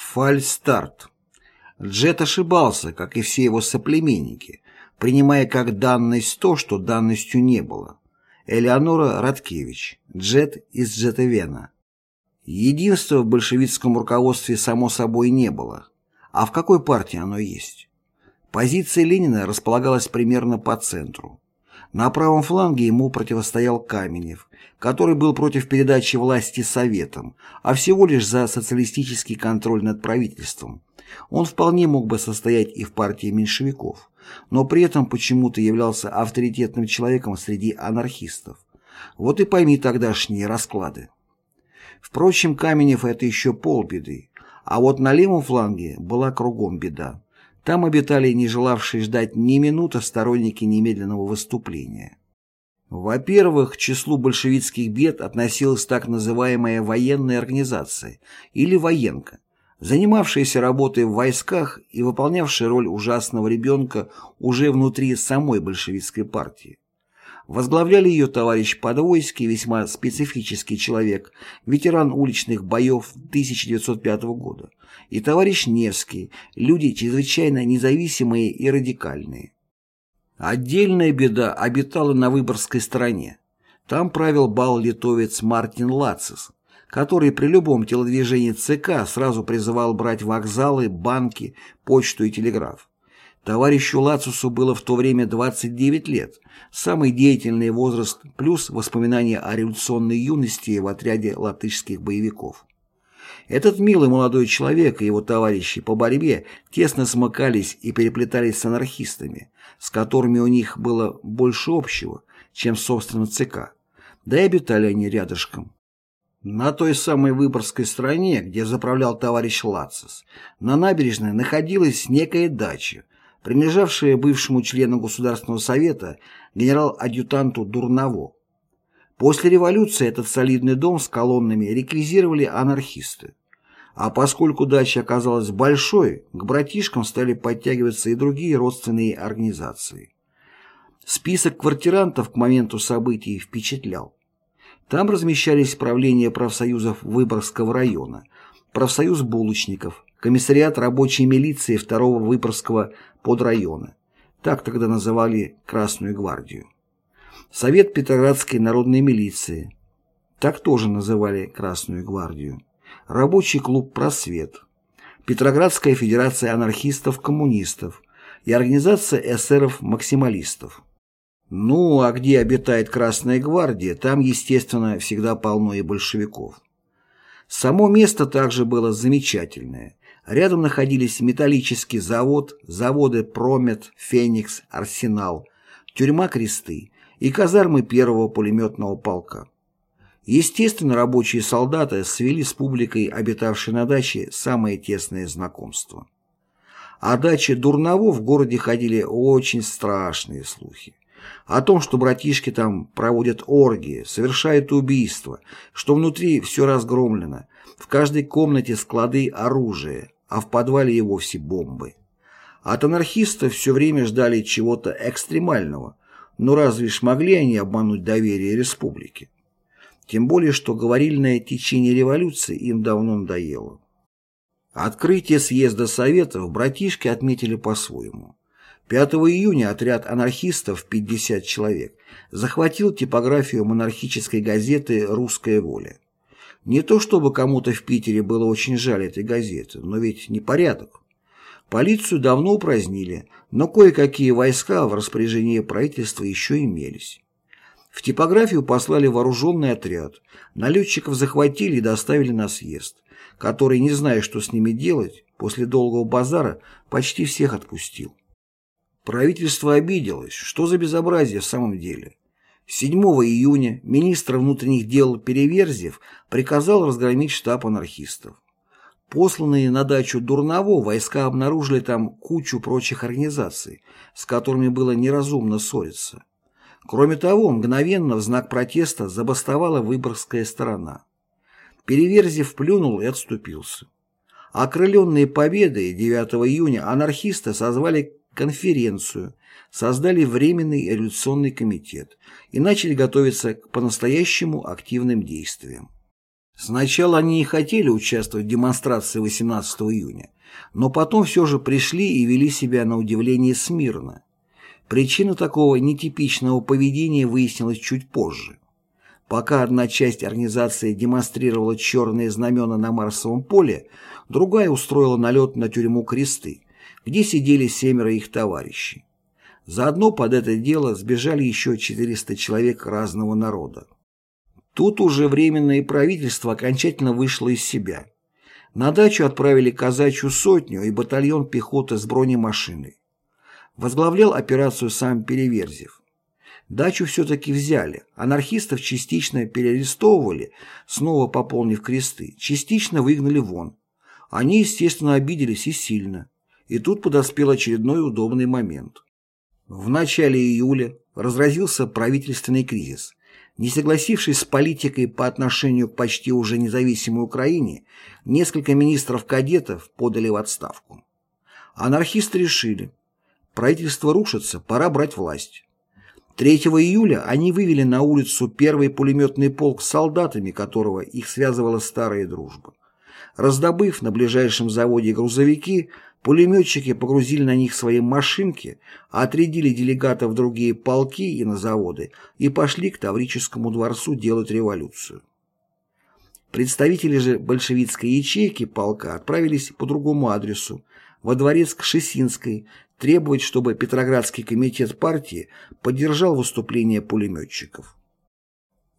Фальстарт. Джет ошибался, как и все его соплеменники, принимая как данность то, что данностью не было. Элеонора Радкевич, Джет из Джетовена. Единства в большевистском руководстве само собой не было. А в какой партии оно есть? Позиция Ленина располагалась примерно по центру. На правом фланге ему противостоял Каменев, который был против передачи власти Советам, а всего лишь за социалистический контроль над правительством. Он вполне мог бы состоять и в партии меньшевиков, но при этом почему-то являлся авторитетным человеком среди анархистов. Вот и пойми тогдашние расклады. Впрочем, Каменев – это еще полбеды, а вот на левом фланге была кругом беда. Там обитали не желавшие ждать ни минуты сторонники немедленного выступления. Во-первых, к числу большевистских бед относилась так называемая военная организация, или военка, занимавшаяся работой в войсках и выполнявшая роль ужасного ребенка уже внутри самой большевистской партии. Возглавляли ее товарищ Подвойский, весьма специфический человек, ветеран уличных боев 1905 года, и товарищ Невский, люди чрезвычайно независимые и радикальные. Отдельная беда обитала на Выборгской стороне. Там правил бал-литовец Мартин Лацис, который при любом телодвижении ЦК сразу призывал брать вокзалы, банки, почту и телеграф. Товарищу Лацусу было в то время 29 лет, самый деятельный возраст, плюс воспоминания о революционной юности в отряде латышских боевиков. Этот милый молодой человек и его товарищи по борьбе тесно смыкались и переплетались с анархистами, с которыми у них было больше общего, чем собственно ЦК. Да и обитали они рядышком. На той самой Выборгской стороне, где заправлял товарищ Лацис, на набережной находилась некая дача, принадлежавшая бывшему члену Государственного совета генерал-адъютанту Дурново. После революции этот солидный дом с колоннами реквизировали анархисты. А поскольку дача оказалась большой, к братишкам стали подтягиваться и другие родственные организации. Список квартирантов к моменту событий впечатлял. Там размещались правления профсоюзов Выборгского района, профсоюз булочников, комиссариат рабочей милиции второго Выборгского подрайона, так тогда называли Красную гвардию, Совет Петроградской народной милиции, так тоже называли Красную гвардию, рабочий клуб «Просвет», Петроградская федерация анархистов-коммунистов и организация эсеров-максималистов. Ну, а где обитает Красная гвардия, там, естественно, всегда полно и большевиков. Само место также было замечательное. Рядом находились металлический завод, заводы «Промет», «Феникс», «Арсенал», тюрьма «Кресты» и казармы первого пулеметного полка. Естественно, рабочие солдаты свели с публикой, обитавшей на даче, самое тесное знакомство. О даче Дурново в городе ходили очень страшные слухи о том, что братишки там проводят оргии, совершают убийства, что внутри все разгромлено, в каждой комнате склады оружия, а в подвале и вовсе бомбы. От анархистов все время ждали чего-то экстремального, но разве ж могли они обмануть доверие республики? Тем более, что говорильное течение революции им давно надоело. Открытие съезда Советов братишки отметили по-своему. 5 июня отряд анархистов, 50 человек, захватил типографию монархической газеты «Русская воля». Не то чтобы кому-то в Питере было очень жаль этой газеты, но ведь непорядок. Полицию давно упразднили, но кое-какие войска в распоряжении правительства еще имелись. В типографию послали вооруженный отряд, налетчиков захватили и доставили на съезд, который, не зная, что с ними делать, после долгого базара почти всех отпустил. Правительство обиделось. Что за безобразие в самом деле? 7 июня министр внутренних дел Переверзев приказал разгромить штаб анархистов. Посланные на дачу Дурново войска обнаружили там кучу прочих организаций, с которыми было неразумно ссориться. Кроме того, мгновенно в знак протеста забастовала выборгская сторона. Переверзев плюнул и отступился. Окрыленные победой 9 июня анархисты созвали конференцию, создали Временный революционный комитет и начали готовиться к по-настоящему активным действиям. Сначала они не хотели участвовать в демонстрации 18 июня, но потом все же пришли и вели себя на удивление смирно. Причина такого нетипичного поведения выяснилась чуть позже. Пока одна часть организации демонстрировала черные знамена на Марсовом поле, другая устроила налет на тюрьму Кресты, где сидели семеро их товарищей. Заодно под это дело сбежали еще 400 человек разного народа. Тут уже Временное правительство окончательно вышло из себя. На дачу отправили казачью сотню и батальон пехоты с бронемашиной. Возглавлял операцию сам Переверзев. Дачу все-таки взяли, анархистов частично переарестовывали, снова пополнив кресты, частично выгнали вон. Они, естественно, обиделись и сильно. И тут подоспел очередной удобный момент. В начале июля разразился правительственный кризис. Не согласившись с политикой по отношению к почти уже независимой Украине, несколько министров-кадетов подали в отставку. Анархисты решили, правительство рушится, пора брать власть. 3 июля они вывели на улицу первый пулеметный полк с солдатами, которого их связывала старая дружба. Раздобыв на ближайшем заводе грузовики, Пулеметчики погрузили на них свои машинки, отрядили делегатов в другие полки и на заводы и пошли к Таврическому дворцу делать революцию. Представители же большевистской ячейки полка отправились по другому адресу, во дворец к Шесинской, требовать, чтобы Петроградский комитет партии поддержал выступление пулеметчиков.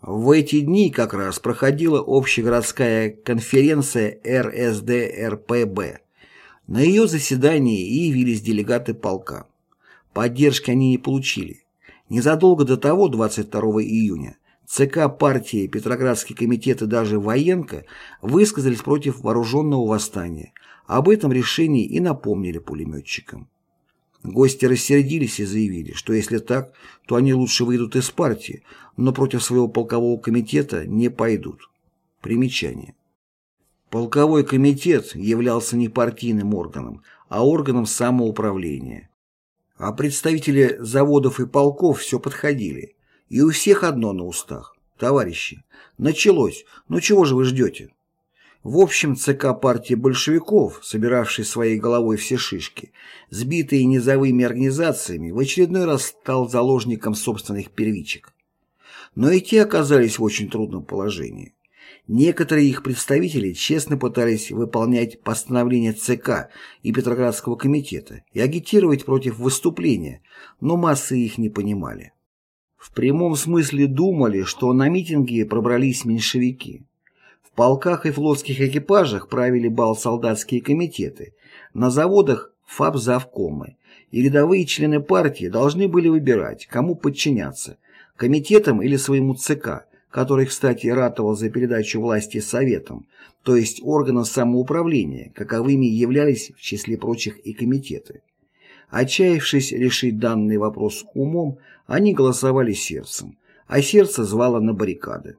В эти дни как раз проходила общегородская конференция РСДРПБ, на ее заседании и явились делегаты полка. Поддержки они не получили. Незадолго до того, 22 июня, ЦК партии, Петроградский комитет и даже Военко высказались против вооруженного восстания. Об этом решении и напомнили пулеметчикам. Гости рассердились и заявили, что если так, то они лучше выйдут из партии, но против своего полкового комитета не пойдут. Примечание. Полковой комитет являлся не партийным органом, а органом самоуправления. А представители заводов и полков все подходили. И у всех одно на устах. Товарищи, началось, ну чего же вы ждете? В общем, ЦК партии большевиков, собиравший своей головой все шишки, сбитые низовыми организациями, в очередной раз стал заложником собственных первичек. Но и те оказались в очень трудном положении. Некоторые их представители честно пытались выполнять постановления ЦК и Петроградского комитета и агитировать против выступления, но массы их не понимали. В прямом смысле думали, что на митинги пробрались меньшевики. В полках и флотских экипажах правили бал солдатские комитеты, на заводах фабзавкомы, и рядовые члены партии должны были выбирать, кому подчиняться – комитетам или своему ЦК – который, кстати, ратовал за передачу власти Советам, то есть органам самоуправления, каковыми являлись в числе прочих и комитеты. Отчаявшись решить данный вопрос умом, они голосовали сердцем, а сердце звало на баррикады.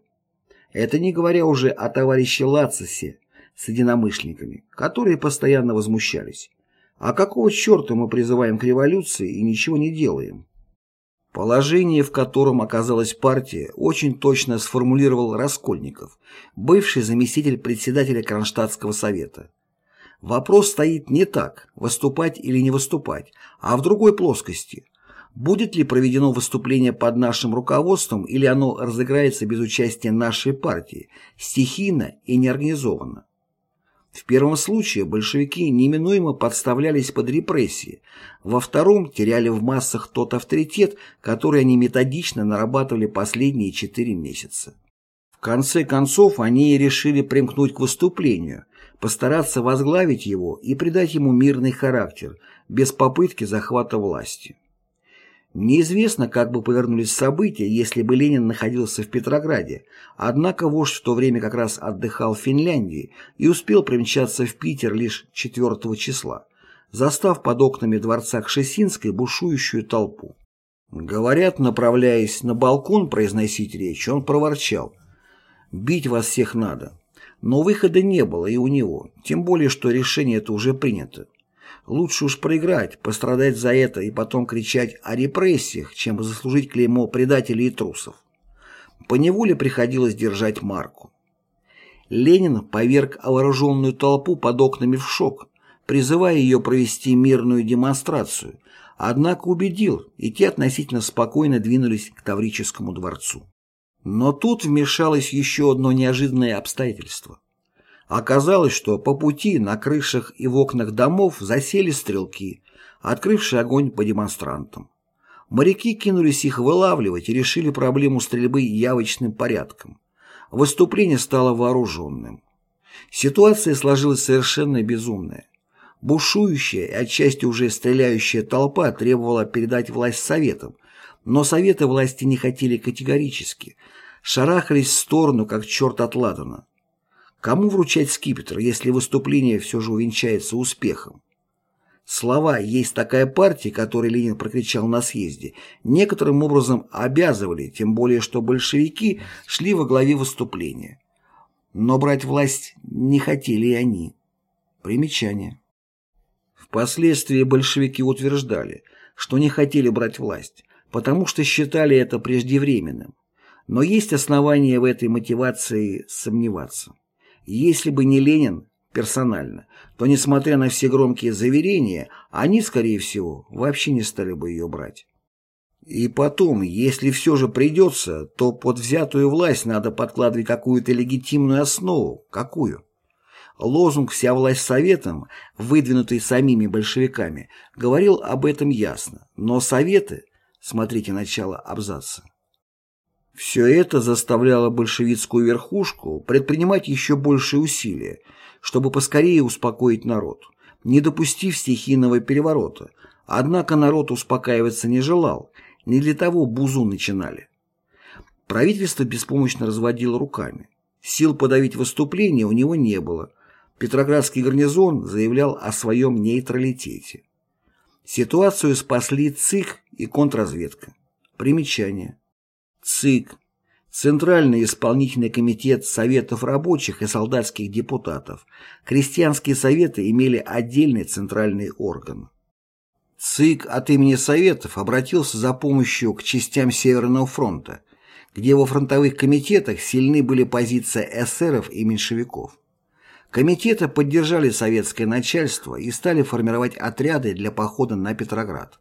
Это не говоря уже о товарище Лацисе с единомышленниками, которые постоянно возмущались. А какого черта мы призываем к революции и ничего не делаем? Положение, в котором оказалась партия, очень точно сформулировал Раскольников, бывший заместитель председателя Кронштадтского совета. Вопрос стоит не так, выступать или не выступать, а в другой плоскости. Будет ли проведено выступление под нашим руководством или оно разыграется без участия нашей партии, стихийно и неорганизованно? В первом случае большевики неминуемо подставлялись под репрессии, во втором теряли в массах тот авторитет, который они методично нарабатывали последние четыре месяца. В конце концов они решили примкнуть к выступлению, постараться возглавить его и придать ему мирный характер, без попытки захвата власти. Неизвестно, как бы повернулись события, если бы Ленин находился в Петрограде, однако вождь в то время как раз отдыхал в Финляндии и успел примчаться в Питер лишь 4 числа, застав под окнами дворца Кшесинской бушующую толпу. Говорят, направляясь на балкон произносить речь, он проворчал «Бить вас всех надо». Но выхода не было и у него, тем более, что решение это уже принято. Лучше уж проиграть, пострадать за это и потом кричать о репрессиях, чем заслужить клеймо предателей и трусов. По неволе приходилось держать марку. Ленин поверг вооруженную толпу под окнами в шок, призывая ее провести мирную демонстрацию, однако убедил, и те относительно спокойно двинулись к Таврическому дворцу. Но тут вмешалось еще одно неожиданное обстоятельство. Оказалось, что по пути на крышах и в окнах домов засели стрелки, открывшие огонь по демонстрантам. Моряки кинулись их вылавливать и решили проблему стрельбы явочным порядком. Выступление стало вооруженным. Ситуация сложилась совершенно безумная. Бушующая и отчасти уже стреляющая толпа требовала передать власть Советам, но Советы власти не хотели категорически, шарахались в сторону, как черт от ладана. Кому вручать скипетр, если выступление все же увенчается успехом? Слова «есть такая партия», которые Ленин прокричал на съезде, некоторым образом обязывали, тем более что большевики шли во главе выступления. Но брать власть не хотели и они. Примечание. Впоследствии большевики утверждали, что не хотели брать власть, потому что считали это преждевременным. Но есть основания в этой мотивации сомневаться. Если бы не Ленин персонально, то, несмотря на все громкие заверения, они, скорее всего, вообще не стали бы ее брать. И потом, если все же придется, то под взятую власть надо подкладывать какую-то легитимную основу. Какую? Лозунг «Вся власть советом», выдвинутый самими большевиками, говорил об этом ясно, но советы, смотрите начало абзаца, все это заставляло большевистскую верхушку предпринимать еще большие усилия, чтобы поскорее успокоить народ, не допустив стихийного переворота. Однако народ успокаиваться не желал, не для того бузу начинали. Правительство беспомощно разводило руками. Сил подавить выступление у него не было. Петроградский гарнизон заявлял о своем нейтралитете. Ситуацию спасли ЦИК и контрразведка. Примечание. ЦИК, Центральный исполнительный комитет Советов рабочих и солдатских депутатов, крестьянские советы имели отдельный центральный орган. ЦИК от имени Советов обратился за помощью к частям Северного фронта, где во фронтовых комитетах сильны были позиции эсеров и меньшевиков. Комитеты поддержали советское начальство и стали формировать отряды для похода на Петроград,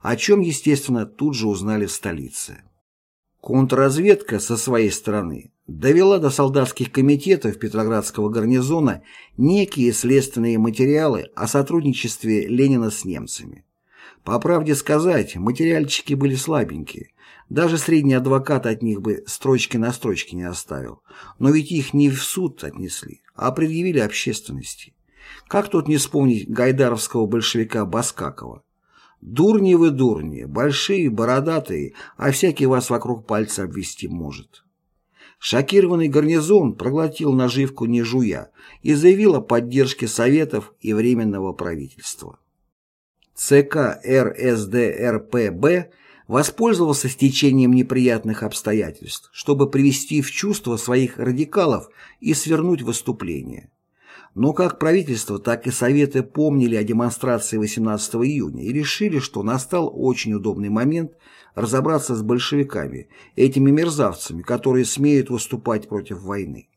о чем, естественно, тут же узнали в столице. Контрразведка со своей стороны довела до солдатских комитетов Петроградского гарнизона некие следственные материалы о сотрудничестве Ленина с немцами. По правде сказать, материальчики были слабенькие. Даже средний адвокат от них бы строчки на строчке не оставил. Но ведь их не в суд отнесли, а предъявили общественности. Как тут не вспомнить гайдаровского большевика Баскакова? Дурни вы, дурни, большие, бородатые, а всякий вас вокруг пальца обвести может. Шокированный гарнизон проглотил наживку не жуя и заявил о поддержке Советов и Временного правительства. ЦК РСДРПБ воспользовался стечением неприятных обстоятельств, чтобы привести в чувство своих радикалов и свернуть выступление. Но как правительство, так и Советы помнили о демонстрации 18 июня и решили, что настал очень удобный момент разобраться с большевиками, этими мерзавцами, которые смеют выступать против войны.